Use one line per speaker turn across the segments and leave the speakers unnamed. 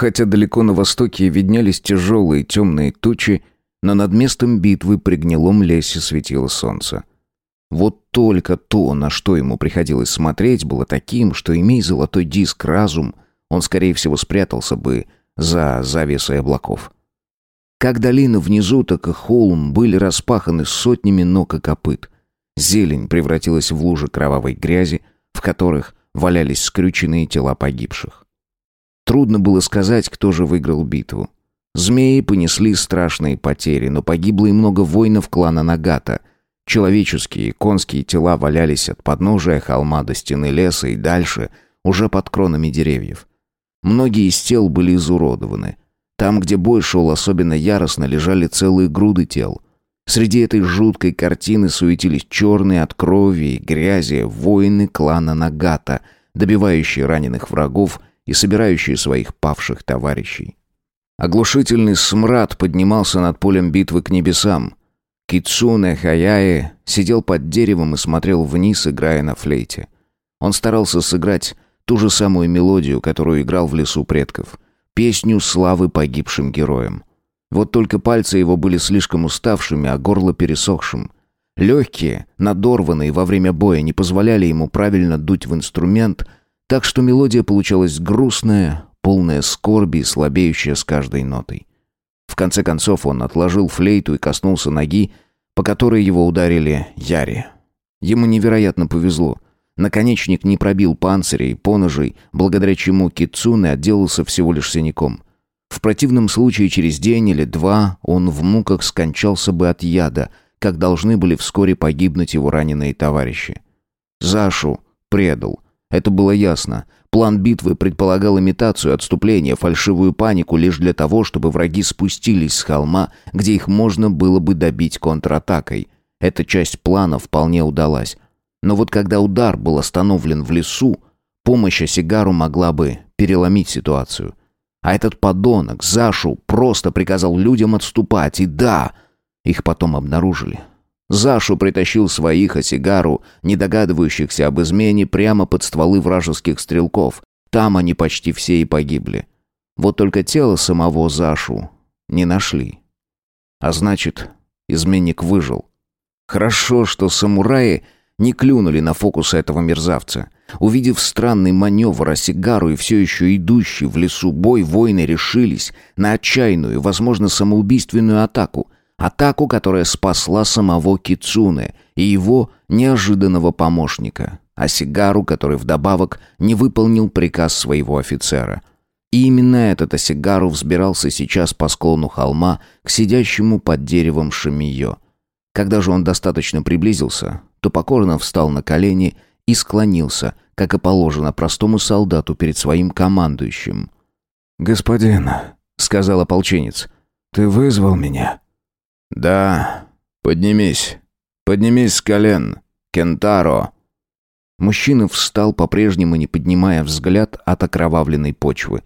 Хотя далеко на востоке виднелись тяжелые темные тучи, но над местом битвы при гнилом лесе светило солнце. Вот только то, на что ему приходилось смотреть, было таким, что, имея золотой диск разум, он, скорее всего, спрятался бы за завесой облаков. Как долина внизу, так и холм были распаханы сотнями ног и копыт. Зелень превратилась в лужи кровавой грязи, в которых валялись скрюченные тела погибших. Трудно было сказать, кто же выиграл битву. Змеи понесли страшные потери, но погибло и много воинов клана Нагата. Человеческие и конские тела валялись от подножия холма до стены леса и дальше, уже под кронами деревьев. Многие из тел были изуродованы. Там, где бой шел особенно яростно, лежали целые груды тел. Среди этой жуткой картины суетились черные от крови и грязи воины клана Нагата, добивающие раненых врагов и собирающие своих павших товарищей. Оглушительный смрад поднимался над полем битвы к небесам. Кицуне Хаяе сидел под деревом и смотрел вниз, играя на флейте. Он старался сыграть ту же самую мелодию, которую играл в лесу предков. Песню славы погибшим героям. Вот только пальцы его были слишком уставшими, а горло пересохшим. Легкие, надорванные во время боя, не позволяли ему правильно дуть в инструмент, так что мелодия получалась грустная, полная скорби и слабеющая с каждой нотой. В конце концов он отложил флейту и коснулся ноги, по которой его ударили Яри. Ему невероятно повезло. Наконечник не пробил панциря и поножей, благодаря чему Кицуне отделался всего лишь синяком. В противном случае через день или два он в муках скончался бы от яда, как должны были вскоре погибнуть его раненые товарищи. Зашу предал. Это было ясно. План битвы предполагал имитацию отступления, фальшивую панику лишь для того, чтобы враги спустились с холма, где их можно было бы добить контратакой. Эта часть плана вполне удалась. Но вот когда удар был остановлен в лесу, помощь Осигару могла бы переломить ситуацию. А этот подонок, Зашу, просто приказал людям отступать, и да, их потом обнаружили. Зашу притащил своих осигару, не догадывающихся об измене, прямо под стволы вражеских стрелков. Там они почти все и погибли. Вот только тело самого Зашу не нашли. А значит, изменник выжил. Хорошо, что самураи не клюнули на фокус этого мерзавца. Увидев странный маневр Осигару и все еще идущий в лесу бой, воины решились на отчаянную, возможно, самоубийственную атаку — Атаку, которая спасла самого Кицуне и его неожиданного помощника, а Сигару, который вдобавок не выполнил приказ своего офицера. И именно этот Осигару взбирался сейчас по склону холма к сидящему под деревом Шамиё. Когда же он достаточно приблизился, то покорно встал на колени и склонился, как и положено простому солдату перед своим командующим.
«Господин», — сказал ополченец, — «ты вызвал меня?»
«Да, поднимись. Поднимись с колен. Кентаро».
Мужчина встал, по-прежнему не поднимая взгляд от окровавленной почвы.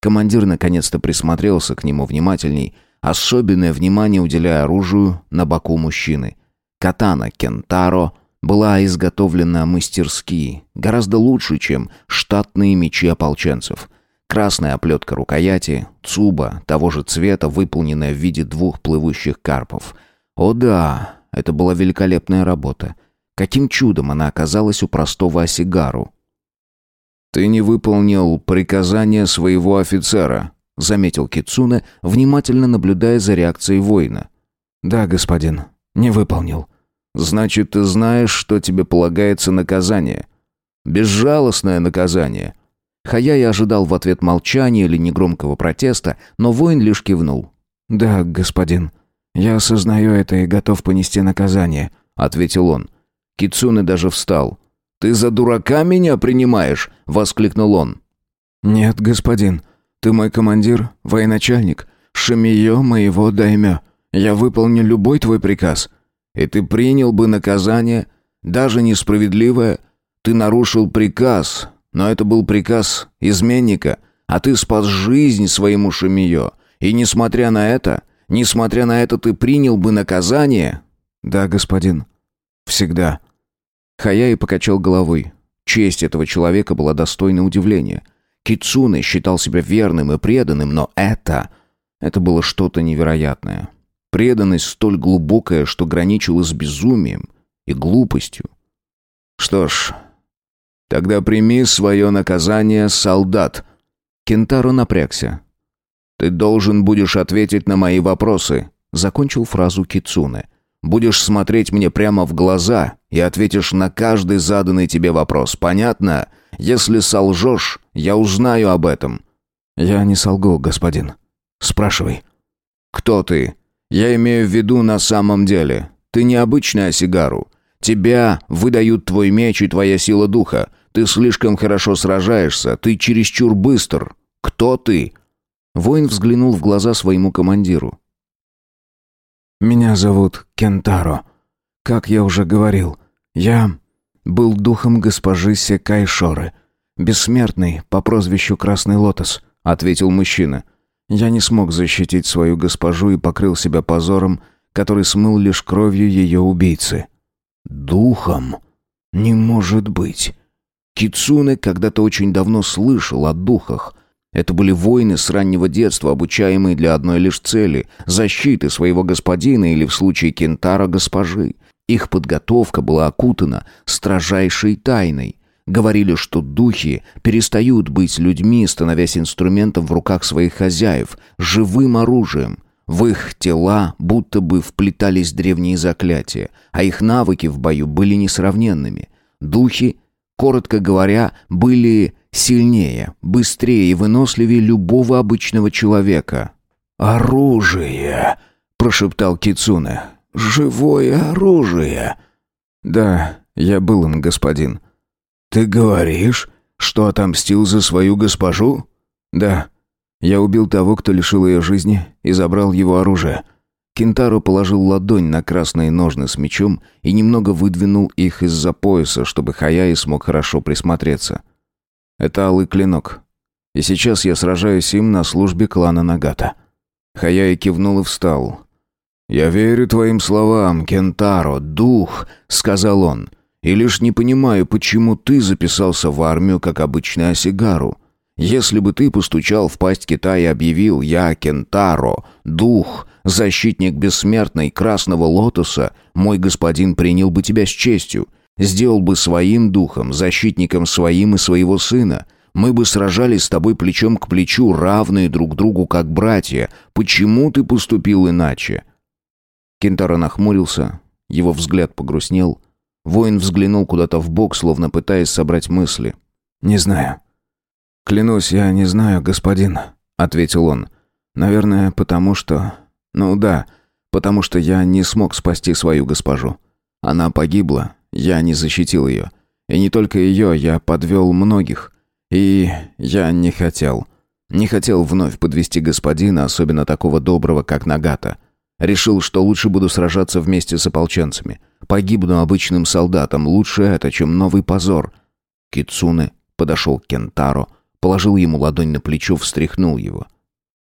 Командир наконец-то присмотрелся к нему внимательней, особенное внимание уделяя оружию на боку мужчины. Катана Кентаро была изготовлена мастерски, гораздо лучше, чем штатные мечи ополченцев. Красная оплетка рукояти, цуба того же цвета, выполненная в виде двух плывущих карпов. О да, это была великолепная работа. Каким чудом она оказалась у простого осигару?
«Ты не выполнил приказание своего офицера», — заметил Кицуне, внимательно наблюдая за реакцией воина.
«Да, господин, не выполнил».
«Значит, ты знаешь, что тебе полагается наказание. Безжалостное наказание.
Хаяй ожидал в ответ молчания или негромкого протеста, но воин лишь кивнул. «Да, господин. Я осознаю это и готов понести наказание», — ответил он.
Кицуне даже встал. «Ты за дурака меня принимаешь?» — воскликнул он.
«Нет, господин. Ты мой командир, военачальник, шамиё моего даймё. Я выполню любой твой приказ».
«И ты принял бы наказание, даже несправедливое? Ты нарушил приказ, но это был приказ изменника, а ты спас жизнь своему Шамиё. И несмотря на это, несмотря на это ты принял бы наказание?»
«Да, господин. Всегда». Хаяи покачал головой. Честь этого человека была достойна удивления. Кицуне считал себя верным и преданным, но это... Это было что-то невероятное. Преданность столь глубокая, что граничила с безумием и глупостью. Что ж, тогда прими свое наказание, солдат. Кентаро напрягся. Ты должен будешь ответить на мои вопросы, закончил фразу Кицуне. Будешь смотреть мне прямо в глаза и ответишь на каждый заданный тебе вопрос. Понятно? Если солжешь, я узнаю об этом. Я не солгу, господин. Спрашивай. Кто ты? Я имею в виду на самом деле. Ты не обычная сигару. Тебя выдают твой меч и твоя сила духа. Ты слишком хорошо сражаешься, ты чересчур быстр. Кто ты? Воин взглянул в глаза своему командиру.
Меня зовут Кентаро. Как я уже говорил, я был духом госпожи Секай Шоры, бессмертный по прозвищу Красный Лотос, ответил мужчина. Я не смог защитить свою госпожу и покрыл себя позором, который смыл лишь кровью ее убийцы.
Духом? Не может быть. Кицуне когда-то очень давно слышал о духах. Это были воины с раннего детства, обучаемые для одной лишь цели – защиты своего господина или, в случае Кентара, госпожи. Их подготовка была окутана строжайшей тайной. Говорили, что духи перестают быть людьми, становясь инструментом в руках своих хозяев, живым оружием. В их тела будто бы вплетались древние заклятия, а их навыки в бою были несравненными. Духи, коротко говоря, были сильнее, быстрее и выносливее любого обычного человека.
«Оружие!» – прошептал Кицуне. «Живое оружие!» «Да, я был им, господин.
«Ты говоришь, что отомстил за свою госпожу?»
«Да. Я убил того, кто лишил ее жизни, и забрал его оружие». Кентаро положил ладонь на красные ножны с мечом и немного выдвинул их из-за пояса, чтобы Хаяи смог хорошо присмотреться. «Это алый клинок. И сейчас я сражаюсь им на службе клана Нагата». Хаяи кивнул и встал.
«Я верю твоим словам, Кентаро, дух», — сказал он. И лишь не понимаю, почему ты записался в армию как обычный осигару. Если бы ты постучал в пасть Китая и объявил «Я Кентаро, дух, защитник бессмертной Красного Лотоса», мой господин принял бы тебя с честью, сделал бы своим духом, защитником своим и своего сына. Мы бы сражались с тобой плечом к плечу, равные друг другу как братья. Почему ты поступил иначе?»
Кентаро нахмурился, его взгляд погрустнел – Воин взглянул куда-то в бок, словно пытаясь собрать мысли. «Не знаю». «Клянусь, я не знаю, господин», — ответил он. «Наверное, потому что... Ну да, потому что я не смог спасти свою госпожу. Она погибла, я не защитил ее. И не только ее, я подвел многих. И я не хотел. Не хотел вновь подвести господина, особенно такого доброго, как Нагата. Решил, что лучше буду сражаться вместе с ополченцами. Погибну обычным солдатом, лучше это, чем новый позор. Кицуне подошел к Кентаро, положил ему ладонь на плечо, встряхнул его.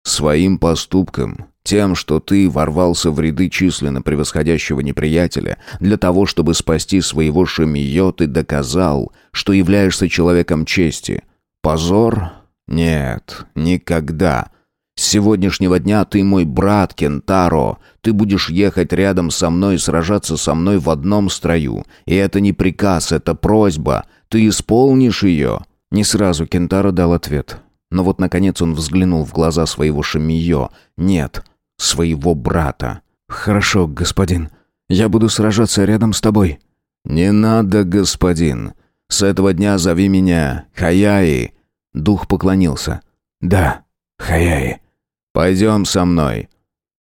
Своим поступком, тем, что ты ворвался в ряды численно превосходящего неприятеля, для того, чтобы спасти своего Шамиё, ты доказал, что являешься человеком чести. Позор? Нет, никогда. С сегодняшнего дня ты мой брат, Кентаро. Ты будешь ехать рядом со мной и сражаться со мной в одном строю. И это не приказ, это просьба. Ты исполнишь ее». Не сразу Кентаро дал ответ. Но вот, наконец, он взглянул в глаза своего Шамиё. Нет, своего брата. «Хорошо, господин. Я буду сражаться рядом с тобой».
«Не надо, господин. С этого дня зови меня Хаяи».
Дух поклонился. «Да, Хаяи».
«Пойдем со мной».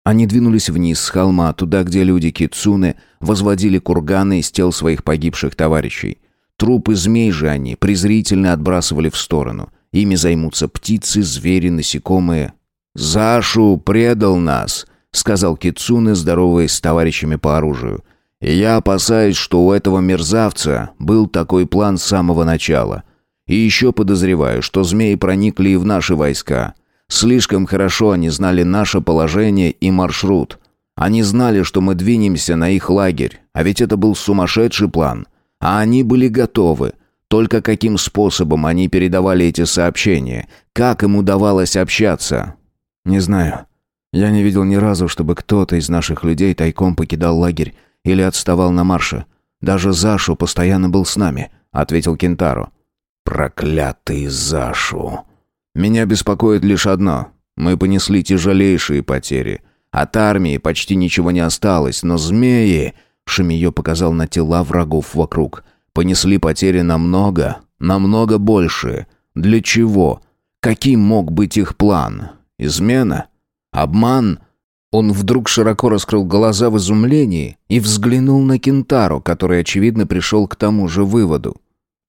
Они двинулись вниз с холма, туда, где люди Кицуны возводили курганы из тел своих погибших товарищей. Трупы змей же они презрительно отбрасывали в сторону. Ими займутся птицы, звери, насекомые.
«Зашу предал нас», — сказал Кицуны, здороваясь с товарищами по оружию. «И я опасаюсь, что у этого мерзавца был такой план с самого начала. И еще подозреваю, что змеи проникли и в наши войска. Слишком хорошо они знали наше положение и маршрут. Они знали, что мы двинемся на их лагерь, а ведь это был сумасшедший план. А они были готовы.
Только каким способом они передавали эти сообщения? Как им удавалось общаться?
Не знаю. Я не видел ни разу, чтобы кто-то из наших людей тайком покидал лагерь или отставал на марше. Даже Зашу постоянно был с нами, ответил Кентаро.
Проклятый Зашу. Меня беспокоит лишь одно. Мы понесли тяжелейшие потери. От армии почти ничего не осталось, но змеи, Шамиё показал на тела врагов вокруг, понесли потери намного, намного больше. Для чего? Каким мог быть их план? Измена? Обман? Он вдруг широко раскрыл глаза в изумлении и взглянул на Кентару, который, очевидно, пришел к тому же выводу.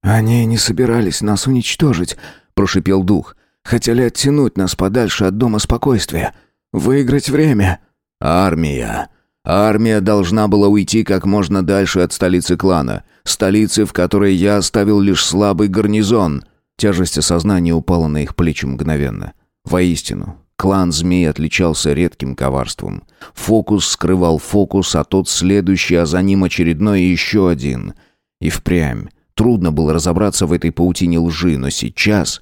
«Они не собирались нас уничтожить», — прошипел дух. «Хотели оттянуть нас подальше от дома спокойствия. Выиграть время».
«Армия. Армия должна была уйти как можно дальше от столицы клана. Столицы, в которой я оставил лишь слабый гарнизон». Тяжесть осознания упала на их плечи мгновенно. Воистину, клан змей отличался редким коварством. Фокус скрывал фокус, а тот следующий, а за ним очередной и еще один. И впрямь. Трудно было разобраться в этой паутине лжи, но сейчас...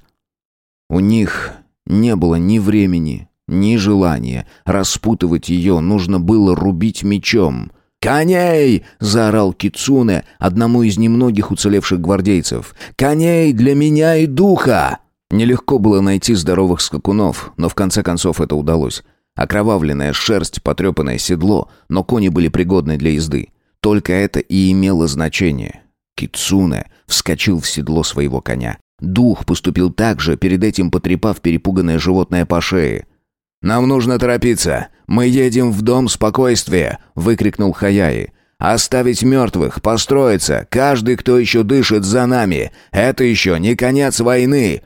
У них не было ни времени, ни желания распутывать ее, нужно было рубить мечом. «Коней!» — заорал Кицуне, одному из немногих уцелевших гвардейцев. «Коней для меня и духа!» Нелегко было найти здоровых скакунов, но в конце концов это удалось. Окровавленная шерсть, потрепанное седло, но кони были пригодны для езды. Только это и имело значение. Кицуне вскочил в седло своего коня. Дух поступил так же, перед этим потрепав перепуганное животное по шее. «Нам нужно торопиться. Мы едем в дом спокойствия!» — выкрикнул Хаяи. «Оставить мертвых, построиться, каждый, кто еще дышит, за нами. Это еще не конец войны!»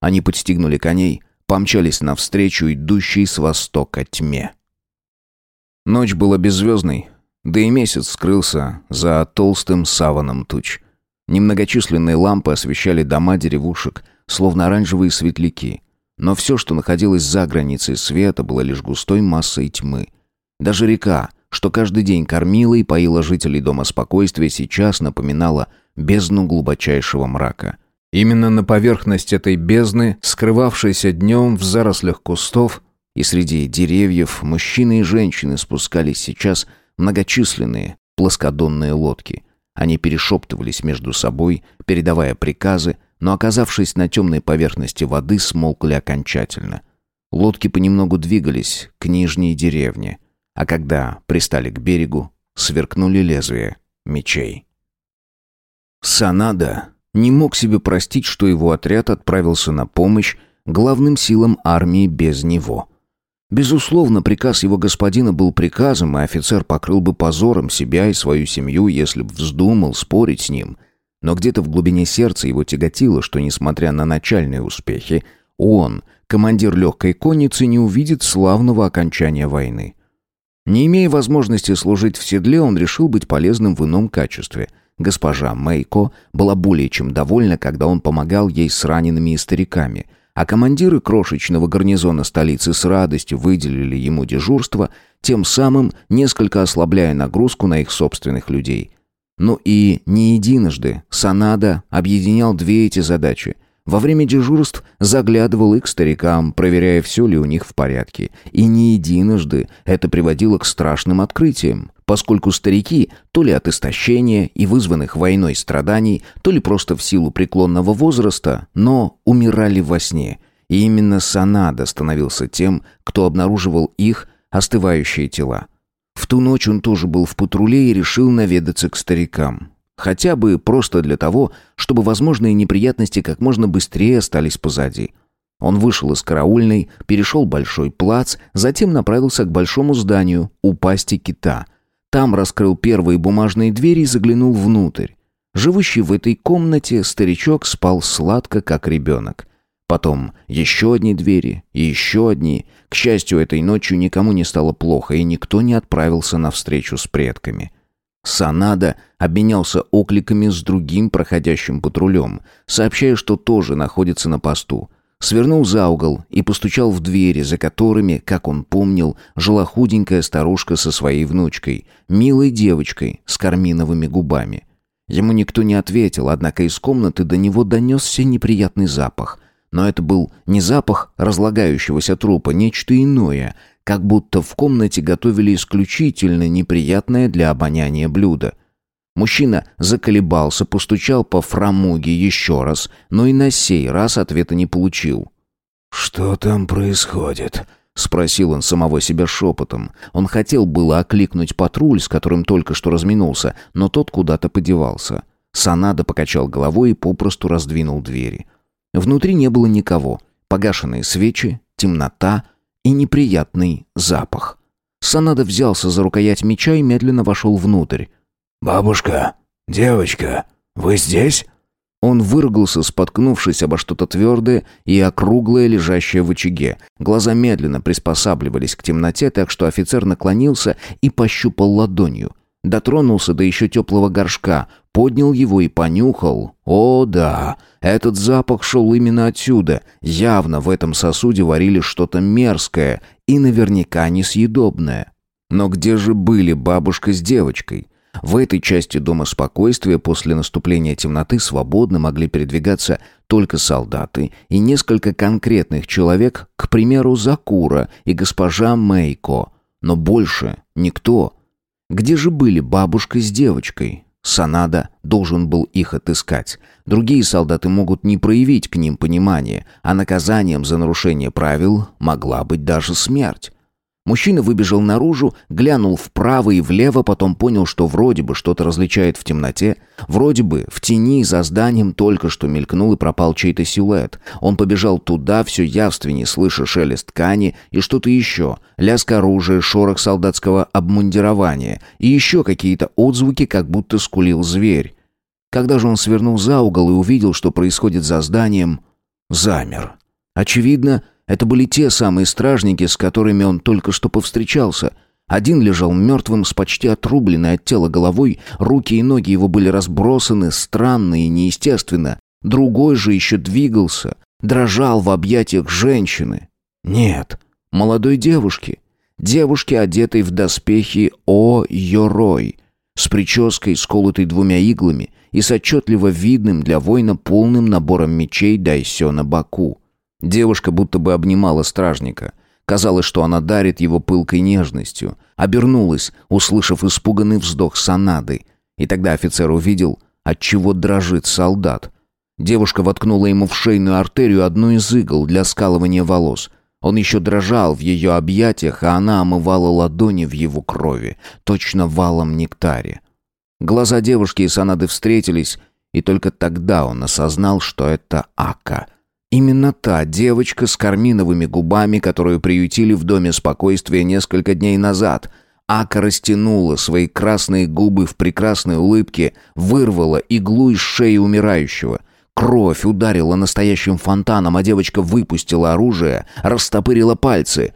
Они подстегнули коней, помчались навстречу идущей с востока тьме. Ночь была беззвездной, да и месяц скрылся за толстым саваном туч. Немногочисленные лампы освещали дома деревушек, словно оранжевые светляки. Но все, что находилось за границей света, было лишь густой массой тьмы. Даже река, что каждый день кормила и поила жителей дома спокойствия, сейчас напоминала бездну глубочайшего мрака. Именно на поверхность этой бездны, скрывавшейся днем в зарослях кустов и среди деревьев, мужчины и женщины спускались сейчас многочисленные плоскодонные лодки. Они перешептывались между собой, передавая приказы, но, оказавшись на темной поверхности воды, смолкли окончательно. Лодки понемногу двигались к нижней деревне, а когда пристали к берегу, сверкнули лезвия мечей. Санада не мог себе простить, что его отряд отправился на помощь главным силам армии без него – Безусловно, приказ его господина был приказом, и офицер покрыл бы позором себя и свою семью, если бы вздумал спорить с ним. Но где-то в глубине сердца его тяготило, что, несмотря на начальные успехи, он, командир легкой конницы, не увидит славного окончания войны. Не имея возможности служить в седле, он решил быть полезным в ином качестве. Госпожа Мэйко была более чем довольна, когда он помогал ей с ранеными и стариками – а командиры крошечного гарнизона столицы с радостью выделили ему дежурство, тем самым несколько ослабляя нагрузку на их собственных людей. Ну и не единожды Санада объединял две эти задачи. Во время дежурств заглядывал и к старикам, проверяя, все ли у них в порядке. И не единожды это приводило к страшным открытиям поскольку старики, то ли от истощения и вызванных войной страданий, то ли просто в силу преклонного возраста, но умирали во сне. И именно Санада становился тем, кто обнаруживал их остывающие тела. В ту ночь он тоже был в патруле и решил наведаться к старикам. Хотя бы просто для того, чтобы возможные неприятности как можно быстрее остались позади. Он вышел из караульной, перешел большой плац, затем направился к большому зданию у пасти кита – там раскрыл первые бумажные двери и заглянул внутрь. Живущий в этой комнате старичок спал сладко, как ребенок. Потом еще одни двери еще одни. К счастью, этой ночью никому не стало плохо, и никто не отправился на встречу с предками. Санада обменялся окликами с другим проходящим патрулем, сообщая, что тоже находится на посту. Свернул за угол и постучал в двери, за которыми, как он помнил, жила худенькая старушка со своей внучкой, милой девочкой с карминовыми губами.
Ему никто не ответил, однако из комнаты до него донесся неприятный запах. Но это был не запах разлагающегося трупа, нечто иное, как будто в комнате готовили исключительно неприятное для обоняния блюдо. Мужчина заколебался, постучал по фрамуге еще раз, но и на сей раз ответа не получил.
«Что там происходит?»
— спросил он самого себя шепотом. Он хотел было окликнуть патруль, с которым только что разминулся, но тот куда-то подевался. Санада покачал головой и попросту раздвинул двери. Внутри не было никого. Погашенные свечи, темнота и неприятный запах. Санада взялся за рукоять меча и медленно вошел внутрь.
«Бабушка, девочка, вы здесь?»
Он выругался, споткнувшись обо что-то твердое и округлое, лежащее в очаге. Глаза медленно приспосабливались к темноте, так что офицер наклонился и пощупал ладонью. Дотронулся до еще теплого горшка, поднял его и понюхал. О, да, этот запах шел именно отсюда. Явно в этом сосуде варили что-то мерзкое и наверняка несъедобное. Но где же были бабушка с девочкой? В этой части дома спокойствия после наступления темноты свободно могли передвигаться только солдаты и несколько конкретных человек, к примеру, Закура и госпожа Мейко, но больше никто. Где же были бабушка с девочкой? Санада должен был их отыскать. Другие солдаты могут не проявить к ним понимания, а наказанием за нарушение правил могла быть даже смерть. Мужчина выбежал наружу, глянул вправо и влево, потом понял, что вроде бы что-то различает в темноте, вроде бы в тени за зданием только что мелькнул и пропал чей-то силуэт. Он побежал туда, все явственнее слыша шелест ткани и что-то еще, лязг оружия, шорох солдатского обмундирования и еще какие-то отзвуки, как будто скулил зверь. Когда же он свернул за угол и увидел, что происходит за зданием, замер. Очевидно, это были те самые стражники, с которыми он только что повстречался. Один лежал мертвым с почти отрубленной от тела головой, руки и ноги его были разбросаны странно и неестественно. Другой же еще двигался, дрожал в объятиях женщины. Нет, молодой девушки. Девушки, одетой в доспехи О-Йорой, с прической, сколотой двумя иглами, и с отчетливо видным для воина полным набором мечей Дайсё на боку. Девушка будто бы обнимала стражника. Казалось, что она дарит его пылкой нежностью. Обернулась, услышав испуганный вздох Санады. И тогда офицер увидел, от чего дрожит солдат. Девушка воткнула ему в шейную артерию одну из игл для скалывания волос. Он еще дрожал в ее объятиях, а она омывала ладони в его крови, точно валом нектаре. Глаза девушки и Санады встретились, и только тогда он осознал, что это Ака — Именно та девочка с карминовыми губами, которую приютили в доме спокойствия несколько дней назад. Ака растянула свои красные губы в прекрасной улыбке, вырвала иглу из шеи умирающего. Кровь ударила настоящим фонтаном, а девочка выпустила оружие, растопырила пальцы.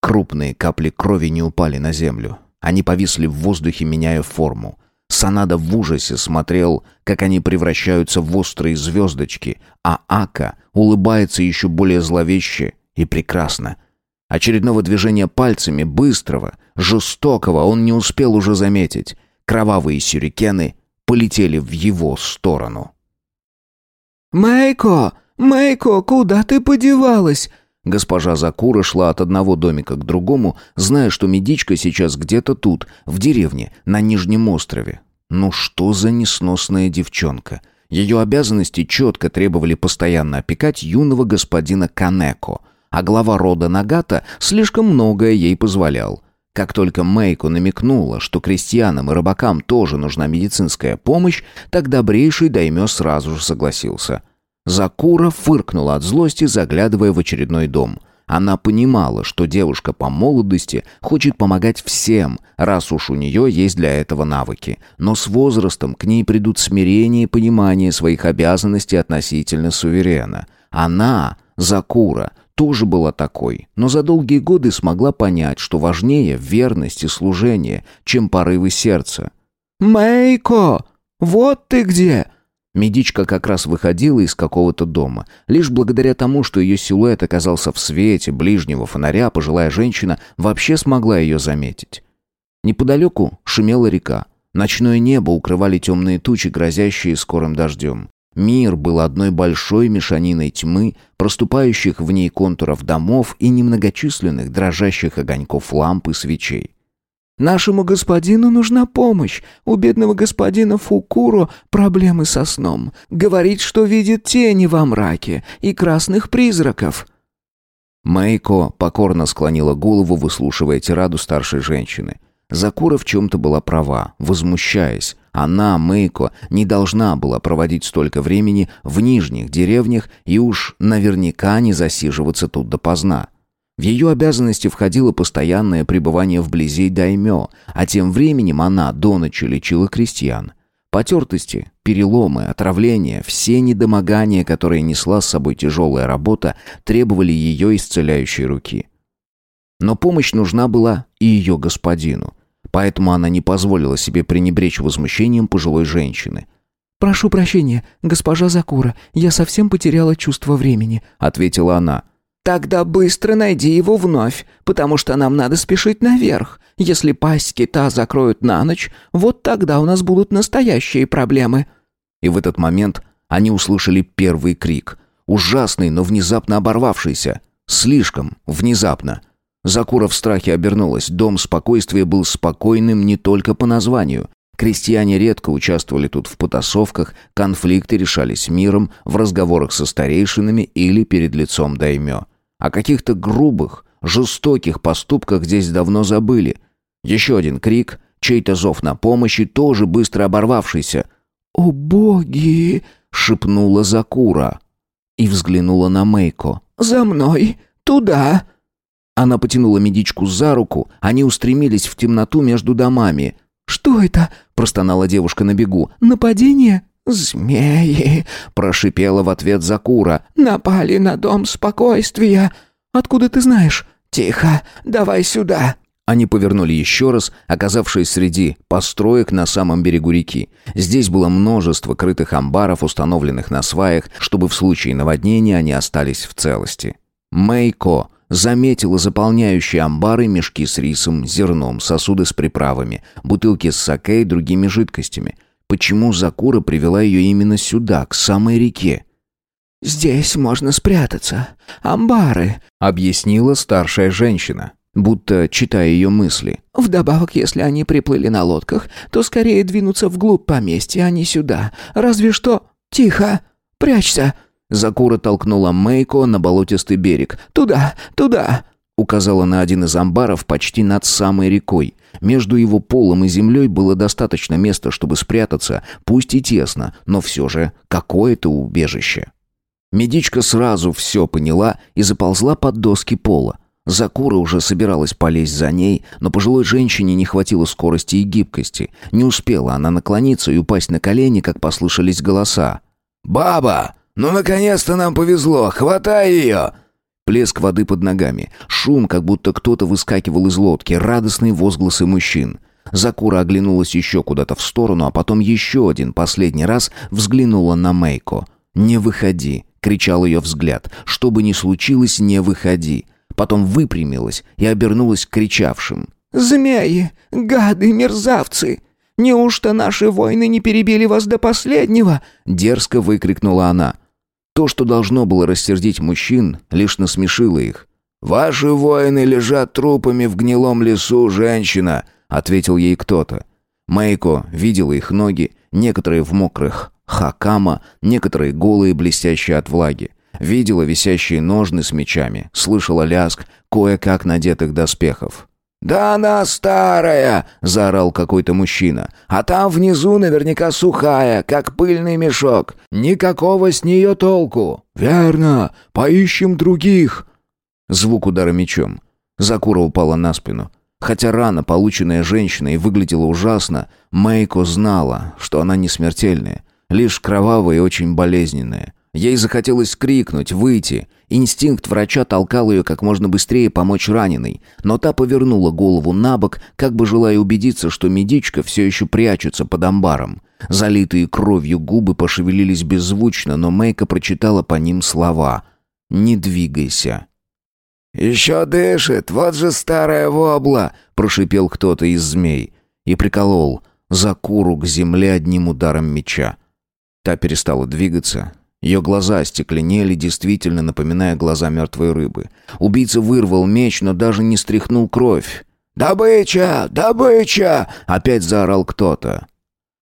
Крупные капли крови не упали на землю. Они повисли в воздухе, меняя форму. Санада в ужасе смотрел, как они превращаются в острые звездочки, а Ака улыбается еще более зловеще и прекрасно. Очередного движения пальцами, быстрого, жестокого, он не успел уже заметить. Кровавые сюрикены полетели в его сторону.
«Мэйко! Мэйко, куда ты подевалась?»
Госпожа Закура шла от одного домика к другому, зная, что медичка сейчас где-то тут, в деревне, на Нижнем острове. Ну что за несносная девчонка? Ее обязанности четко требовали постоянно опекать юного господина Канеко, а глава рода Нагата слишком многое ей позволял. Как только Мейко намекнула, что крестьянам и рыбакам тоже нужна медицинская помощь, так добрейший даймё сразу же согласился – Закура фыркнула от злости, заглядывая в очередной дом. Она понимала, что девушка по молодости хочет помогать всем, раз уж у нее есть для этого навыки. Но с возрастом к ней придут смирение и понимание своих обязанностей относительно суверена. Она, Закура, тоже была такой, но за долгие годы смогла понять, что важнее верность и служение, чем порывы сердца.
«Мэйко, вот ты где!»
Медичка как раз выходила из какого-то дома. Лишь благодаря тому, что ее силуэт оказался в свете ближнего фонаря, пожилая женщина вообще смогла ее заметить. Неподалеку шумела река. Ночное небо укрывали темные тучи, грозящие скорым дождем. Мир был одной большой мешаниной тьмы, проступающих в ней контуров домов и немногочисленных дрожащих огоньков ламп и свечей.
«Нашему господину нужна помощь. У бедного господина Фукуро проблемы со сном. Говорит, что видит тени во мраке и красных призраков».
Мэйко покорно склонила голову, выслушивая тираду старшей женщины. Закура в чем-то была права, возмущаясь. Она, Мэйко, не должна была проводить столько времени в нижних деревнях и уж наверняка не засиживаться тут допоздна. В ее обязанности входило постоянное пребывание вблизи даймё, а тем временем она до ночи лечила крестьян. Потертости, переломы, отравления, все недомогания, которые несла с собой тяжелая работа, требовали ее исцеляющей руки. Но помощь нужна была и ее господину. Поэтому она не позволила себе пренебречь возмущением пожилой женщины.
«Прошу прощения, госпожа Закура, я совсем потеряла чувство времени», — ответила она. «Тогда быстро найди его вновь, потому что нам надо спешить наверх. Если пасть кита закроют на ночь, вот тогда у нас будут настоящие проблемы».
И в этот момент они услышали первый крик. Ужасный, но внезапно оборвавшийся. Слишком внезапно. Закура в страхе обернулась. Дом спокойствия был спокойным не только по названию. Крестьяне редко участвовали тут в потасовках, конфликты решались миром, в разговорах со старейшинами или перед лицом даймё. О каких-то грубых, жестоких поступках здесь давно забыли. Еще один крик, чей-то зов на помощь и тоже быстро оборвавшийся.
«О боги!» — шепнула Закура.
И взглянула на Мейко.
«За мной! Туда!»
Она потянула медичку за руку, они устремились в темноту между домами.
«Что это?» – простонала девушка на бегу. «Нападение?» «Змеи!» – прошипела в ответ Закура. «Напали на дом спокойствия!» «Откуда ты знаешь?» «Тихо! Давай сюда!»
Они повернули еще раз, оказавшись среди построек на самом берегу реки. Здесь было множество крытых амбаров, установленных на сваях, чтобы в случае наводнения они остались в целости. Мэйко заметила заполняющие амбары мешки с рисом, зерном, сосуды с приправами, бутылки с саке и другими жидкостями. Почему Закура привела ее именно сюда, к самой реке?
«Здесь можно спрятаться. Амбары», — объяснила старшая женщина, будто читая ее мысли. «Вдобавок, если они приплыли на лодках, то скорее двинутся вглубь поместья, а не сюда. Разве что... Тихо! Прячься!»
Закура толкнула Мейко на болотистый берег.
«Туда! Туда!»
Указала на один из амбаров почти над самой рекой. Между его полом и землей было достаточно места, чтобы спрятаться, пусть и тесно, но все же какое-то убежище. Медичка сразу все поняла и заползла под доски пола. Закура уже собиралась полезть за ней, но пожилой женщине не хватило скорости и гибкости. Не успела она наклониться и упасть на колени, как послышались голоса.
«Баба! «Ну, наконец-то нам повезло! Хватай ее!»
Плеск воды под ногами, шум, как будто кто-то выскакивал из лодки, радостные возгласы мужчин. Закура оглянулась еще куда-то в сторону, а потом еще один, последний раз, взглянула на Мейко. «Не выходи!» — кричал ее взгляд. «Что бы ни случилось, не выходи!» Потом выпрямилась и обернулась к кричавшим.
«Змеи! Гады! Мерзавцы! Неужто наши воины не перебили вас до последнего?»
Дерзко выкрикнула она. То, что должно было рассердить мужчин, лишь насмешило их.
«Ваши воины лежат трупами в гнилом лесу, женщина», — ответил ей кто-то.
Майко видела их ноги, некоторые в мокрых хакама, некоторые голые, блестящие от влаги. Видела висящие ножны с мечами, слышала лязг кое-как надетых доспехов.
«Да она старая!» — заорал какой-то мужчина. «А там внизу наверняка сухая, как пыльный мешок. Никакого с нее толку!»
«Верно! Поищем других!»
Звук удара мечом. Закура упала на спину. Хотя рана, полученная женщиной, выглядела ужасно, Мэйко знала, что она не смертельная, лишь кровавая и очень болезненная. Ей захотелось крикнуть, выйти. Инстинкт врача толкал ее как можно быстрее помочь раненой, но та повернула голову на бок, как бы желая убедиться, что медичка все еще прячется под амбаром. Залитые кровью губы пошевелились беззвучно, но Мэйка прочитала по ним слова «Не двигайся».
«Еще дышит, вот же старая вобла!» — прошипел кто-то из змей.
И приколол Закуру к земле одним ударом меча. Та перестала двигаться. Ее глаза остекленели, действительно напоминая глаза мертвой рыбы. Убийца вырвал меч, но даже не стряхнул кровь. «Добыча! Добыча!» — опять заорал кто-то.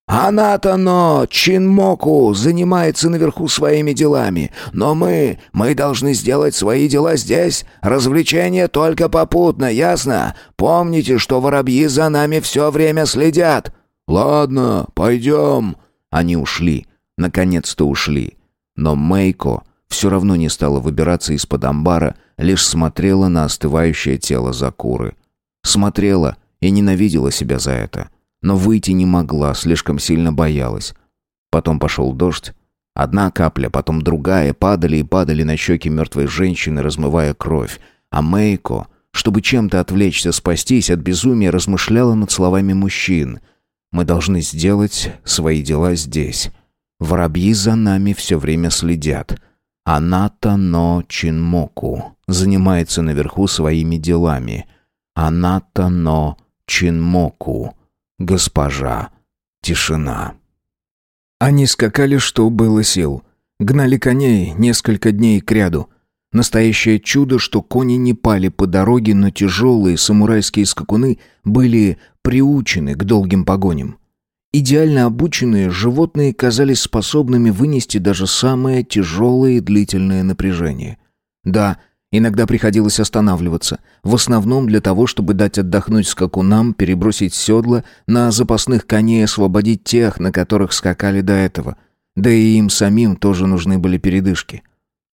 «Она-то-но, Чинмоку, занимается наверху своими делами, но мы, мы должны сделать свои дела здесь. Развлечение только попутно, ясно? Помните, что воробьи за нами все время следят». «Ладно, пойдем». Они ушли, наконец-то ушли. Но Мейко все равно не стала выбираться из-под амбара, лишь смотрела на остывающее тело Закуры. Смотрела и ненавидела себя за это но выйти не могла, слишком сильно боялась. Потом пошел дождь. Одна капля, потом другая, падали и падали на щеки мертвой женщины, размывая кровь. А Мейко, чтобы чем-то отвлечься, спастись от безумия, размышляла над словами мужчин. «Мы должны сделать свои дела здесь. Воробьи за нами все время следят. Аната но Чинмоку занимается наверху своими делами. Аната но Чинмоку» госпожа. Тишина.
Они скакали, что было сил. Гнали коней несколько дней кряду. Настоящее чудо, что кони не пали по дороге, но тяжелые самурайские скакуны были приучены к долгим погоням. Идеально обученные животные казались способными вынести даже самое тяжелое и длительное напряжение. Да, Иногда приходилось останавливаться, в основном для того, чтобы дать отдохнуть скакунам, перебросить седла, на запасных коней освободить тех, на которых скакали до этого. Да и им самим тоже нужны были передышки.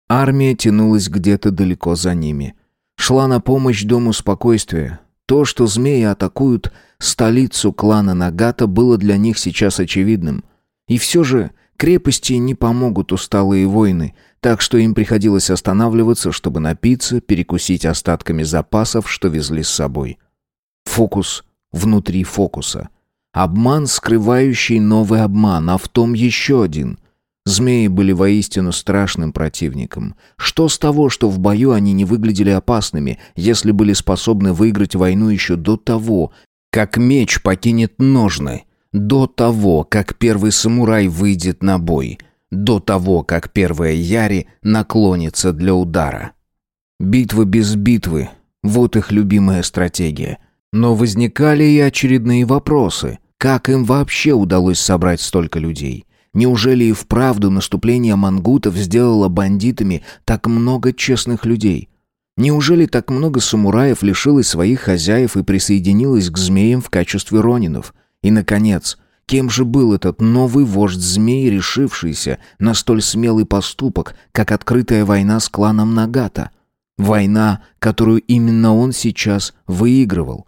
Армия тянулась где-то далеко за ними. Шла на помощь Дому спокойствия. То, что змеи атакуют столицу клана Нагата, было для них сейчас очевидным. И все же крепости не помогут усталые воины — так что им приходилось останавливаться, чтобы напиться, перекусить остатками запасов, что везли с собой. Фокус внутри фокуса. Обман, скрывающий новый обман, а в том еще один. Змеи были воистину страшным противником. Что с того, что в бою они не выглядели опасными, если были способны выиграть войну еще до того, как меч покинет ножны, до того, как первый самурай выйдет на бой — до того, как первая Яри наклонится для удара. Битвы без битвы – вот их любимая стратегия. Но возникали и очередные вопросы. Как им вообще удалось собрать столько людей? Неужели и вправду наступление мангутов сделало бандитами так много честных людей? Неужели так много самураев лишилось своих хозяев и присоединилось к змеям в качестве ронинов? И, наконец, Кем же был этот новый вождь змей, решившийся на столь смелый поступок, как открытая война с кланом Нагата? Война, которую именно он сейчас выигрывал.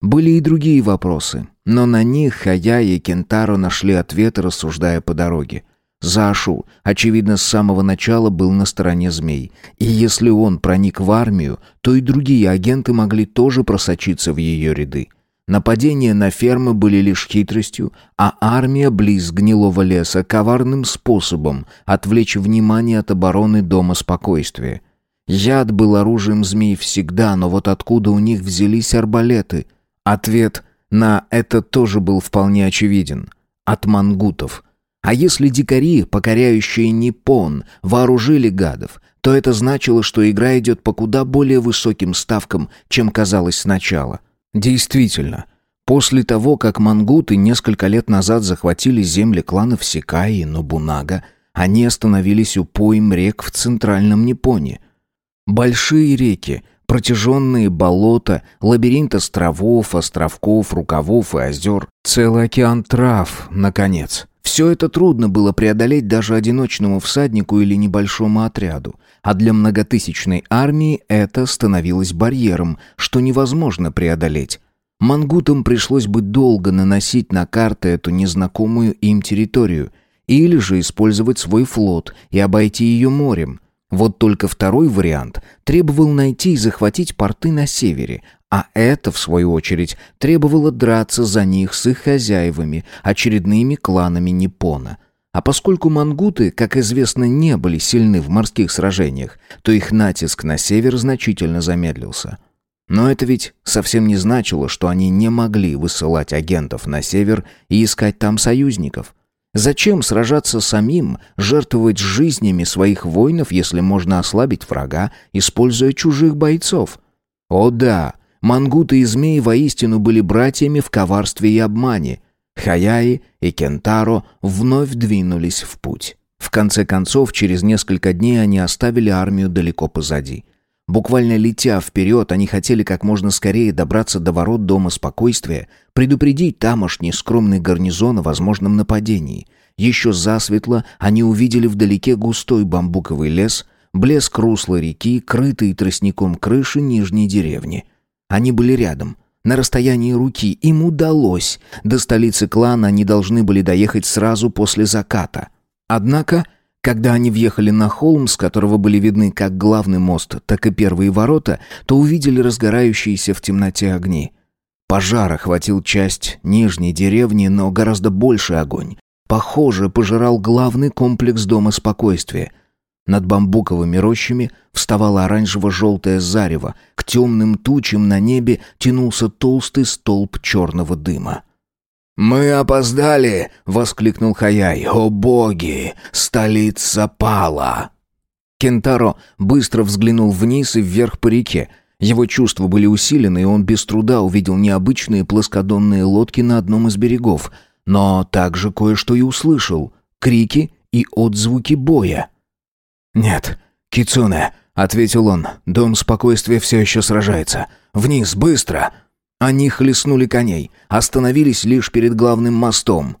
Были и другие вопросы, но на них Хая и Кентаро нашли ответы, рассуждая по дороге. Зашу, очевидно, с самого начала был на стороне змей. И если он проник в армию, то и другие агенты могли тоже просочиться в ее ряды. Нападения на фермы были лишь хитростью, а армия близ гнилого леса коварным способом отвлечь внимание от обороны дома спокойствия. Яд был оружием змей всегда, но вот откуда у них взялись арбалеты? Ответ на это тоже был вполне очевиден. От мангутов. А если дикари, покоряющие Ниппон, вооружили гадов, то это значило, что игра идет по куда более высоким ставкам, чем казалось сначала. Действительно, после того, как мангуты несколько лет назад захватили земли кланов Сикаи и Нобунага, они остановились у пойм рек в центральном Непоне. Большие реки, протяженные болота, лабиринт островов, островков, рукавов и озер, целый океан трав, наконец. Все это трудно было преодолеть даже одиночному всаднику или небольшому отряду, а для многотысячной армии это становилось барьером, что невозможно преодолеть. Мангутам пришлось бы долго наносить на карты эту незнакомую им территорию, или же использовать свой флот и обойти ее морем. Вот только второй вариант требовал найти и захватить порты на севере, а это, в свою очередь, требовало драться за них с их хозяевами, очередными кланами Ниппона. А поскольку мангуты, как известно, не были сильны в морских сражениях, то их натиск на север значительно замедлился.
Но это ведь совсем не значило, что они не могли высылать агентов на север и искать там союзников. Зачем сражаться самим, жертвовать жизнями своих воинов, если можно ослабить врага, используя чужих бойцов? О да, мангуты и змеи воистину были братьями в коварстве и обмане. Хаяи и Кентаро вновь двинулись в путь. В конце концов, через несколько дней они оставили армию далеко позади. Буквально летя вперед, они хотели как можно скорее добраться до ворот Дома Спокойствия, предупредить тамошний скромный гарнизон о возможном нападении. Еще засветло они увидели вдалеке густой бамбуковый лес, блеск русла реки, крытые тростником крыши нижней деревни. Они были рядом, на расстоянии руки. Им удалось. До столицы клана они должны были доехать сразу после заката. Однако когда они въехали на холм, с которого были видны как главный мост, так и первые ворота, то увидели разгорающиеся в темноте огни. Пожар охватил часть нижней деревни, но гораздо больший огонь. Похоже, пожирал главный комплекс Дома Спокойствия. Над бамбуковыми рощами вставало оранжево-желтое зарево, к темным тучам на небе тянулся толстый столб черного дыма.
«Мы опоздали!» — воскликнул Хаяй. «О боги! Столица пала!»
Кентаро быстро взглянул вниз и вверх по реке. Его чувства были усилены, и он без труда увидел необычные плоскодонные лодки на одном из берегов. Но также кое-что и услышал — крики и отзвуки боя.
«Нет, Кицуне», — ответил он, — «дом спокойствия все еще сражается. Вниз, быстро!»
Они хлестнули коней, остановились лишь перед главным мостом.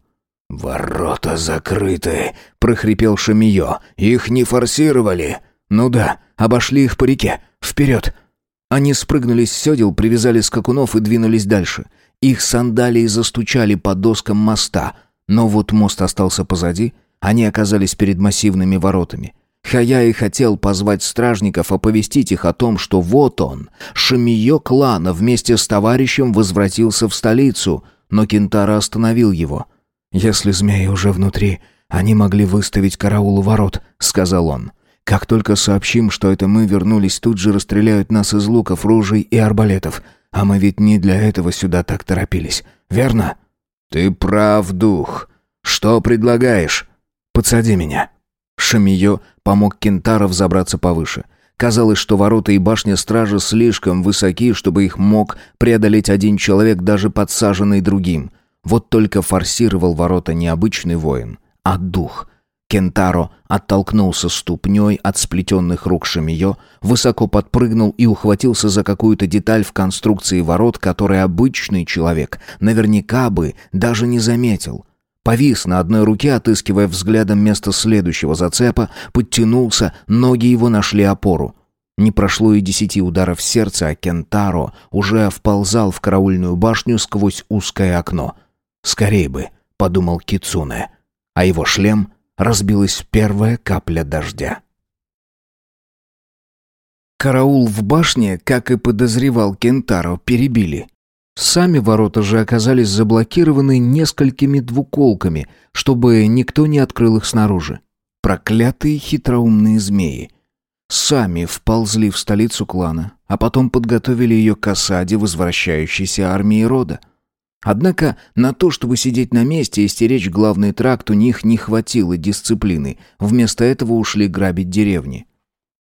«Ворота закрыты», — прохрипел Шамиё. «Их не форсировали».
«Ну да, обошли их по реке. Вперед!» Они спрыгнули с седел, привязали скакунов и двинулись дальше. Их сандалии застучали по доскам моста. Но вот мост остался позади, они оказались перед массивными воротами. Хаяи хотел позвать стражников, оповестить их о том, что вот он, Шамиё клана, вместе с товарищем возвратился в столицу, но Кентара остановил его. «Если змеи уже внутри, они могли выставить караул у ворот», — сказал он. «Как только сообщим, что это мы вернулись, тут же расстреляют нас из луков, ружей и арбалетов. А мы ведь не для этого сюда так торопились, верно?»
«Ты прав, дух. Что предлагаешь?»
«Подсади меня». Шамиё помог Кентаро взобраться повыше. Казалось, что ворота и башня стражи слишком высоки, чтобы их мог преодолеть один человек, даже подсаженный другим. Вот только форсировал ворота не обычный воин, а дух. Кентаро оттолкнулся ступней от сплетенных рук Шамиё, высоко подпрыгнул и ухватился за какую-то деталь в конструкции ворот, который обычный человек наверняка бы даже не заметил. Повис на одной руке, отыскивая взглядом место следующего зацепа, подтянулся, ноги его нашли опору. Не прошло и десяти ударов сердца, а Кентаро уже вползал в караульную башню сквозь узкое окно. «Скорей бы», — подумал Кицуне, а его шлем разбилась первая капля дождя. Караул в башне, как и подозревал Кентаро, перебили. Сами ворота же оказались заблокированы несколькими двуколками, чтобы никто не открыл их снаружи. Проклятые хитроумные змеи. Сами вползли в столицу клана, а потом подготовили ее к осаде возвращающейся армии рода. Однако на то, чтобы сидеть на месте и стеречь главный тракт, у них не хватило дисциплины. Вместо этого ушли грабить деревни.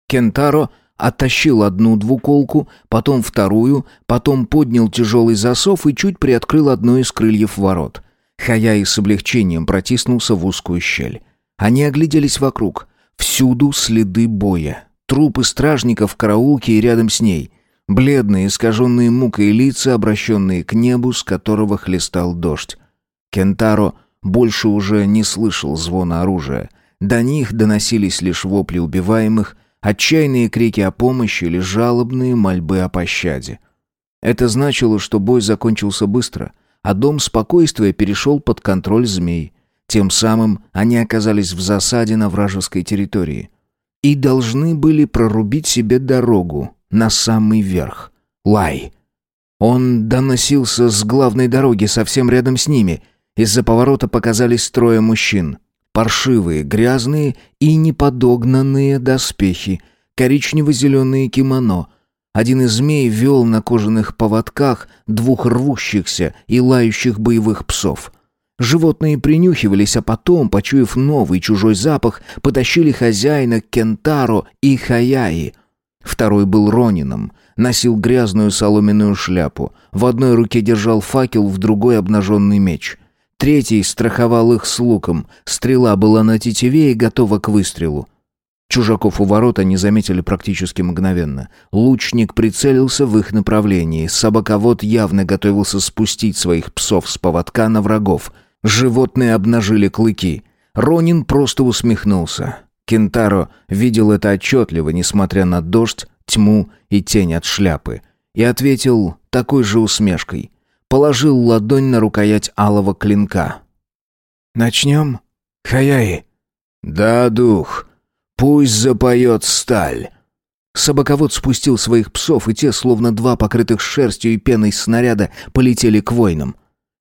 Кентаро оттащил одну двуколку, потом вторую, потом поднял тяжелый засов и чуть приоткрыл одно из крыльев ворот. Хаяи с облегчением протиснулся в узкую щель. Они огляделись вокруг. Всюду следы боя. Трупы стражников в караулке и рядом с ней. Бледные, искаженные мукой лица, обращенные к небу, с которого хлестал дождь. Кентаро больше уже не слышал звона оружия. До них доносились лишь вопли убиваемых, Отчаянные крики о помощи или жалобные мольбы о пощаде. Это значило, что бой закончился быстро, а дом спокойствия перешел под контроль змей. Тем самым они оказались в засаде на вражеской территории. И должны были прорубить себе дорогу на самый верх. Лай. Он доносился с главной дороги совсем рядом с ними. Из-за поворота показались трое мужчин. Паршивые, грязные и неподогнанные доспехи, коричнево-зеленые кимоно. Один из змей вел на кожаных поводках двух рвущихся и лающих боевых псов. Животные принюхивались, а потом, почуяв новый чужой запах, потащили хозяина Кентаро и Хаяи. Второй был Ронином, носил грязную соломенную шляпу, в одной руке держал факел, в другой обнаженный меч. Третий страховал их с луком, стрела была на тетиве и готова к выстрелу. Чужаков у ворот они заметили практически мгновенно. Лучник прицелился в их направлении. Собаковод явно готовился спустить своих псов с поводка на врагов. Животные обнажили клыки. Ронин просто усмехнулся. Кентаро видел это отчетливо, несмотря на дождь, тьму и тень от шляпы. И ответил такой же усмешкой. Положил ладонь на рукоять алого клинка. «Начнем, Хаяи?»
«Да, дух», Пусть запоет сталь.
Собаковод спустил своих псов, и те, словно два покрытых шерстью и пеной снаряда, полетели к воинам.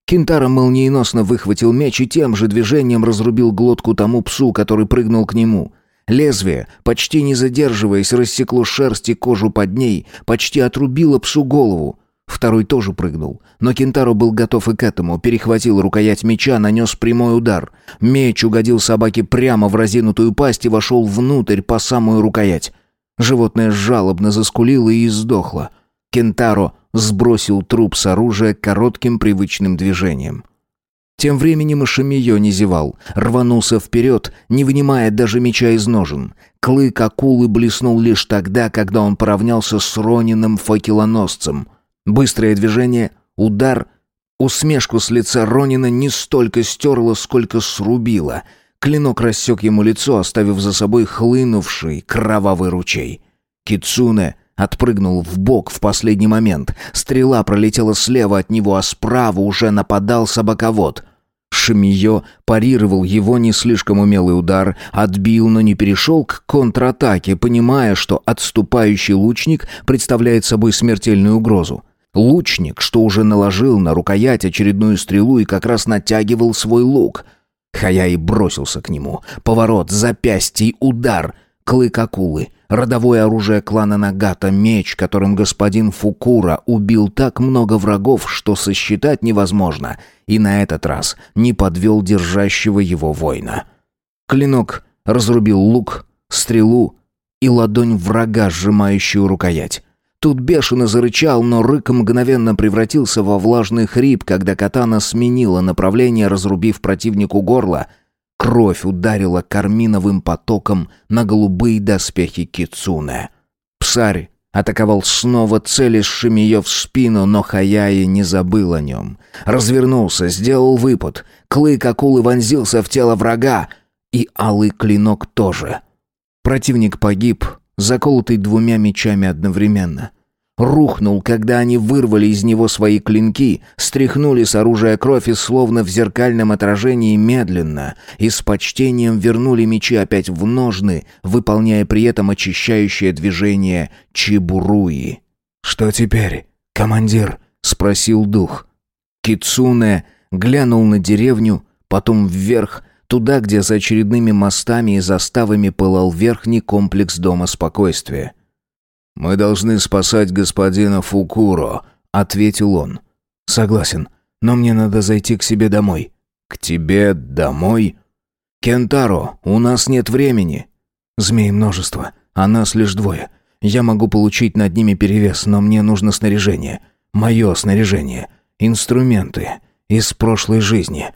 Кентара молниеносно выхватил меч и тем же движением разрубил глотку тому псу, который прыгнул к нему. Лезвие, почти не задерживаясь, рассекло шерсть и кожу под ней, почти отрубило псу голову. Второй тоже прыгнул, но Кентаро был готов и к этому, перехватил рукоять меча, нанес прямой удар. Меч угодил собаке прямо в разинутую пасть и вошел внутрь по самую рукоять. Животное жалобно заскулило и издохло. Кентаро сбросил труп с оружия коротким привычным движением. Тем временем Шамиё не зевал, рванулся вперед, не вынимая даже меча из ножен. Клык акулы блеснул лишь тогда, когда он поравнялся с Рониным факелоносцем — Быстрое движение, удар, усмешку с лица Ронина не столько стерло, сколько срубило. Клинок рассек ему лицо, оставив за собой хлынувший кровавый ручей. Кицуне отпрыгнул в бок в последний момент. Стрела пролетела слева от него, а справа уже нападал собаковод. Шамиё парировал его не слишком умелый удар, отбил, но не перешел к контратаке, понимая, что отступающий лучник представляет собой смертельную угрозу. Лучник, что уже наложил на рукоять очередную стрелу и как раз натягивал свой лук. Хаяи бросился к нему. Поворот, запястье, удар. Клык акулы. Родовое оружие клана Нагата, меч, которым господин Фукура убил так много врагов, что сосчитать невозможно. И на этот раз не подвел держащего его воина. Клинок разрубил лук, стрелу и ладонь врага, сжимающую рукоять. Тут бешено зарычал, но рык мгновенно превратился во влажный хрип, когда катана сменила направление, разрубив противнику горло. Кровь ударила карминовым потоком на голубые доспехи Кицуне. Псарь атаковал снова, целясь Шимиё в спину, но Хаяи не забыл о нем. Развернулся, сделал выпад. Клык акулы вонзился в тело врага, и алый клинок тоже. Противник погиб, заколотый двумя мечами одновременно. Рухнул, когда они вырвали из него свои клинки, стряхнули с оружия кровь и словно в зеркальном отражении медленно и с почтением вернули мечи опять в ножны, выполняя при этом очищающее движение чебуруи. «Что теперь, командир?» — спросил дух. Кицуне глянул на деревню, потом вверх, Туда, где за очередными мостами и заставами пылал верхний комплекс Дома спокойствия. «Мы должны спасать господина Фукуро», — ответил он. «Согласен, но мне надо зайти к себе домой». «К тебе домой?» «Кентаро, у нас нет времени». «Змей множество, а нас лишь двое. Я могу получить над ними перевес, но мне нужно снаряжение. Мое снаряжение. Инструменты. Из прошлой жизни».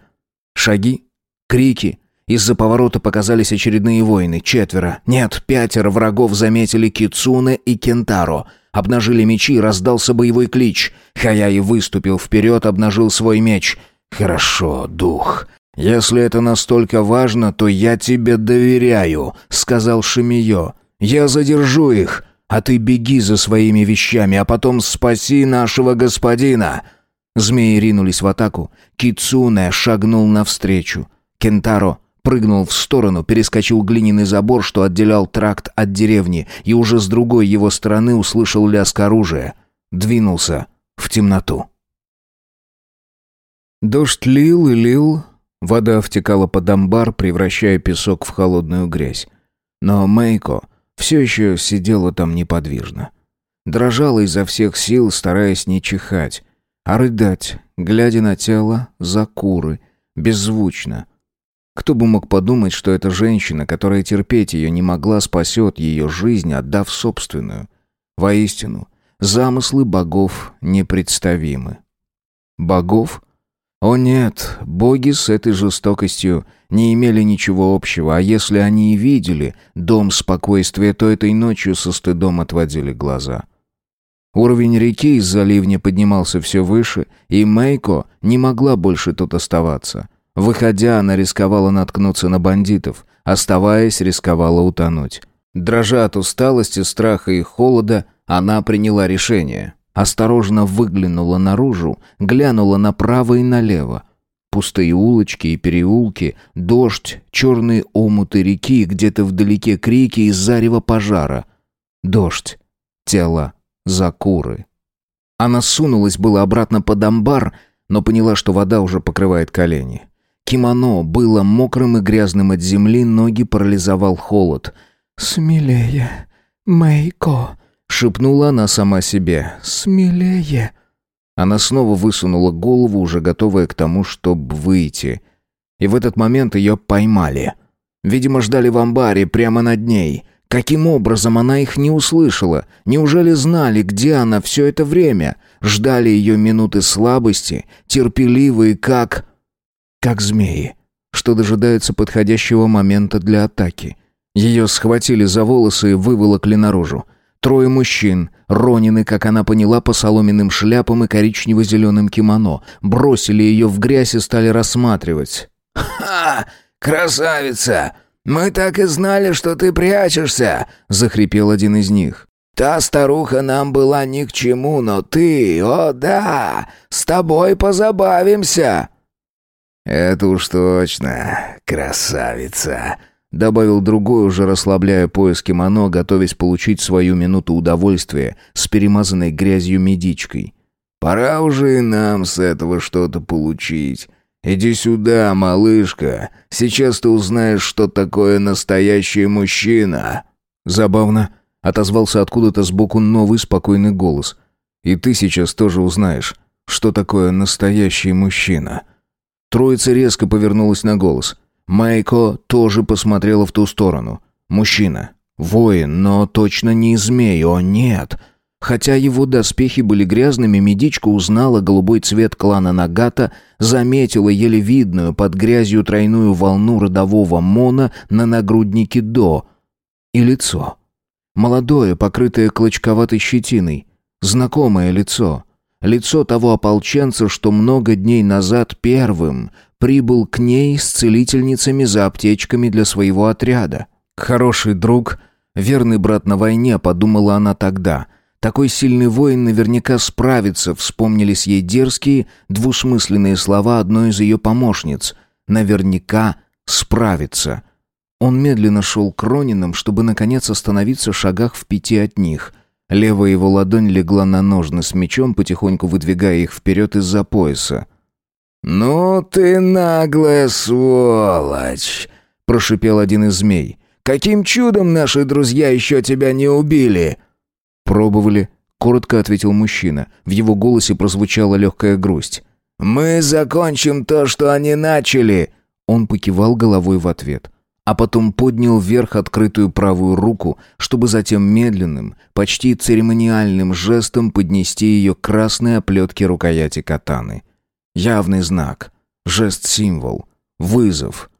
Шаги, Крики. Из-за поворота показались очередные воины. Четверо, нет, пятеро врагов заметили Кицуне и Кентаро. Обнажили мечи, раздался боевой клич. Хаяи выступил вперед, обнажил свой меч. «Хорошо, дух. Если это настолько важно, то я тебе доверяю», — сказал Шимиё. «Я задержу их, а ты беги за своими вещами, а потом спаси нашего господина». Змеи ринулись в атаку. Кицуне шагнул навстречу. Кентаро прыгнул в сторону, перескочил глиняный забор, что отделял тракт от деревни, и уже с другой его стороны услышал лязг оружия. Двинулся в темноту. Дождь лил и лил, вода втекала под амбар, превращая песок в холодную грязь. Но Мейко все еще сидела там неподвижно. Дрожала изо всех сил, стараясь не чихать, а рыдать, глядя на тело Закуры, беззвучно. Кто бы мог подумать, что эта женщина, которая терпеть ее не могла, спасет ее жизнь, отдав собственную. Воистину, замыслы богов непредставимы. Богов? О нет, боги с этой жестокостью не имели ничего общего, а если они и видели дом спокойствия, то этой ночью со стыдом отводили глаза. Уровень реки из-за ливня поднимался все выше, и Мейко не могла больше тут оставаться. Выходя, она рисковала наткнуться на бандитов, оставаясь, рисковала утонуть. Дрожа от усталости, страха и холода, она приняла решение. Осторожно выглянула наружу, глянула направо и налево. Пустые улочки и переулки, дождь, черные омуты реки, где-то вдалеке крики и зарево пожара. Дождь, тело, закуры. Она сунулась было обратно под амбар, но поняла, что вода уже покрывает колени. Кимоно было мокрым и грязным от земли, ноги парализовал холод.
«Смелее, Мэйко!»
— шепнула она сама себе.
«Смелее!»
Она снова высунула голову, уже готовая к тому, чтобы выйти. И в этот момент ее поймали. Видимо, ждали в амбаре прямо над ней. Каким образом она их не услышала? Неужели знали, где она все это время? Ждали ее минуты слабости, терпеливые, как... как змеи, что дожидаются подходящего момента для атаки. Ее схватили за волосы и выволокли наружу. Трое мужчин, ронины, как она поняла, по соломенным шляпам и коричнево-зеленым кимоно, бросили ее в грязь и стали рассматривать.
«Ха! Красавица! Мы так и знали, что ты прячешься!» — захрипел один из них. «Та старуха нам была ни к чему, но ты, о да, с тобой позабавимся!»
«Это уж точно, красавица!» Добавил другой, уже расслабляя пояс кимоно, готовясь получить свою минуту удовольствия с перемазанной грязью медичкой. «Пора уже и нам с этого что-то получить. Иди сюда, малышка. Сейчас ты узнаешь, что такое настоящий мужчина». Забавно. Отозвался откуда-то сбоку новый спокойный голос. «И ты сейчас тоже узнаешь, что такое настоящий мужчина». Троица резко повернулась на голос. Майко тоже посмотрела в ту сторону. Мужчина. Воин, но точно не змей, о нет. Хотя его доспехи были грязными, медичка узнала голубой цвет клана Нагата, заметила еле видную под грязью тройную волну родового мона на нагруднике До. И лицо. Молодое, покрытое клочковатой щетиной. Знакомое лицо. Лицо того ополченца, что много дней назад первым прибыл к ней с целительницами за аптечками для своего отряда. Хороший друг, верный брат на войне, подумала она тогда. Такой сильный воин наверняка справится, вспомнились ей дерзкие, двусмысленные слова одной из ее помощниц. Наверняка справится. Он медленно шел к Ронинам, чтобы наконец остановиться в шагах в пяти от них. Левая его ладонь легла на ножны с мечом, потихоньку выдвигая их вперед из-за пояса.
«Ну ты наглая сволочь!» — прошипел один из змей. «Каким чудом наши друзья еще тебя не убили?»
«Пробовали», — коротко ответил мужчина. В его голосе прозвучала легкая грусть.
«Мы закончим то, что они начали!»
Он покивал головой в ответ а потом поднял вверх открытую правую руку, чтобы затем медленным, почти церемониальным жестом поднести ее к красной оплетке рукояти катаны. Явный знак, жест-символ, вызов.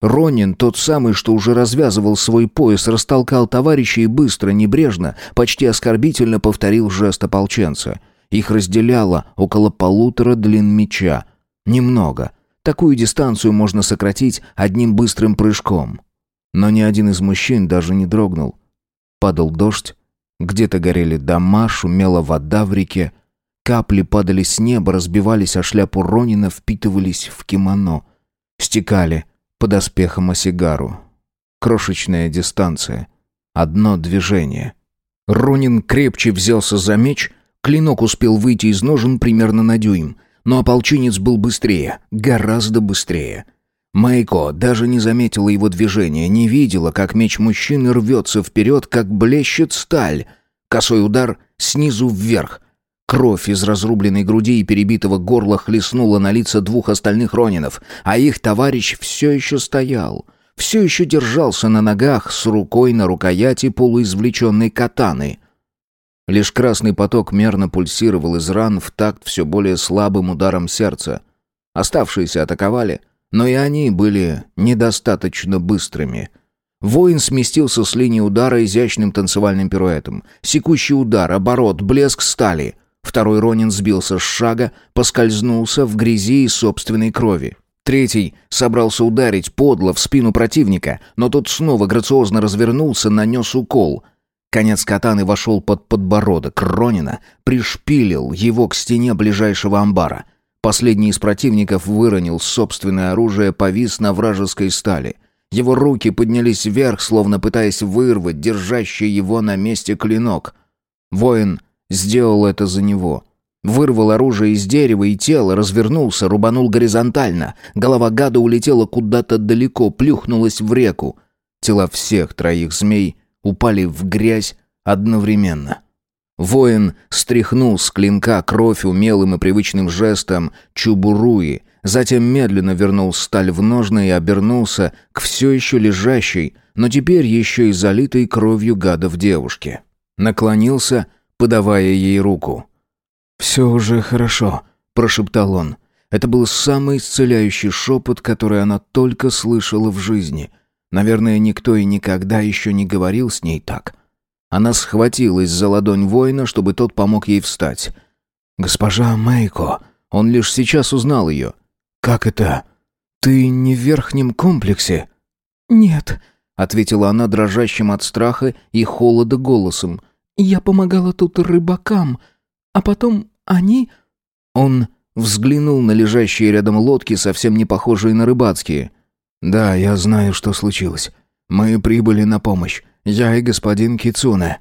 Ронин, тот самый, что уже развязывал свой пояс, растолкал товарища и быстро, небрежно, почти оскорбительно повторил жест ополченца. Их разделяло около полутора длин меча. Немного. Такую дистанцию можно сократить одним быстрым прыжком. Но ни один из мужчин даже не дрогнул. Падал дождь, где-то горели дома, шумела вода в реке. Капли падали с неба, разбивались о шляпу Ронина, впитывались в кимоно. Стекали под оспехом о сигару. Крошечная дистанция. Одно движение. Ронин крепче взялся за меч, клинок успел выйти из ножен примерно на дюйм, но ополченец был быстрее, гораздо быстрее. Майко даже не заметила его движения, не видела, как меч мужчины рвется вперед, как блещет сталь — Косой удар снизу вверх. Кровь из разрубленной груди и перебитого горла хлестнула на лица двух остальных ронинов, а их товарищ все еще стоял, все еще держался на ногах с рукой на рукояти полуизвлеченной катаны. Лишь красный поток мерно пульсировал из ран в такт все более слабым ударом сердца. Оставшиеся атаковали, но и они были недостаточно быстрыми. Воин сместился с линии удара изящным танцевальным пируэтом. Секущий удар, оборот, блеск стали. Второй Ронин сбился с шага, поскользнулся в грязи и собственной крови. Третий собрался ударить подло в спину противника, но тот снова грациозно развернулся, нанес укол. Конец катаны вошел под подбородок Ронина, пришпилил его к стене ближайшего амбара. Последний из противников выронил собственное оружие, повис на вражеской стали. Его руки поднялись вверх, словно пытаясь вырвать держащий его на месте клинок. Воин сделал это за него — Вырвал оружие из дерева и тело, развернулся, рубанул горизонтально. Голова гада улетела куда-то далеко, плюхнулась в реку. Тела всех троих змей упали в грязь одновременно. Воин стряхнул с клинка кровь умелым и привычным жестом чубуруи, затем медленно вернул сталь в ножны и обернулся к все еще лежащей, но теперь еще и залитой кровью гада в девушке. Наклонился, подавая ей руку. «Все уже хорошо», — прошептал он. Это был самый исцеляющий шепот, который она только слышала в жизни. Наверное, никто и никогда еще не говорил с ней так. Она схватилась за ладонь воина, чтобы тот помог ей встать. «Госпожа Мэйко», он лишь сейчас узнал ее. «Как это? Ты не в верхнем комплексе?»
«Нет», —
ответила она дрожащим от страха и холода голосом.
«Я помогала тут рыбакам, а потом они...»
Он взглянул на лежащие рядом лодки, совсем не похожие на рыбацкие. «Да, я знаю, что случилось. Мы прибыли на помощь. Я и господин Кицуне».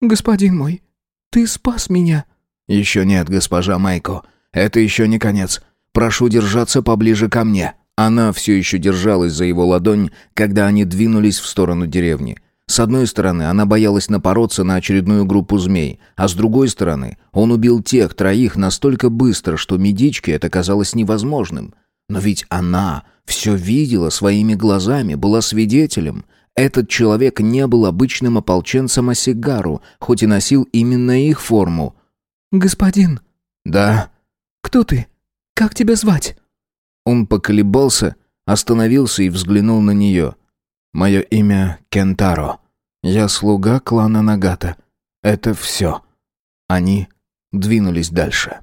«Господин мой, ты спас меня».
«Еще нет, госпожа Майко. Это еще не конец. Прошу держаться поближе ко мне». Она все еще держалась за его ладонь, когда они двинулись в сторону деревни. С одной стороны, она боялась напороться на очередную группу змей, а с другой стороны, он убил тех троих настолько быстро, что медичке это казалось невозможным. Но ведь она все видела своими глазами, была свидетелем. Этот человек не был обычным ополченцем Осигару, хоть и носил именно их форму.
«Господин».
«Да».
«Кто ты? Как тебя звать?»
Он поколебался, остановился и взглянул на нее. «Мое имя Кентаро». Я слуга клана Нагата. Это все. Они двинулись дальше.